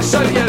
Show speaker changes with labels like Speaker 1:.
Speaker 1: just suit you.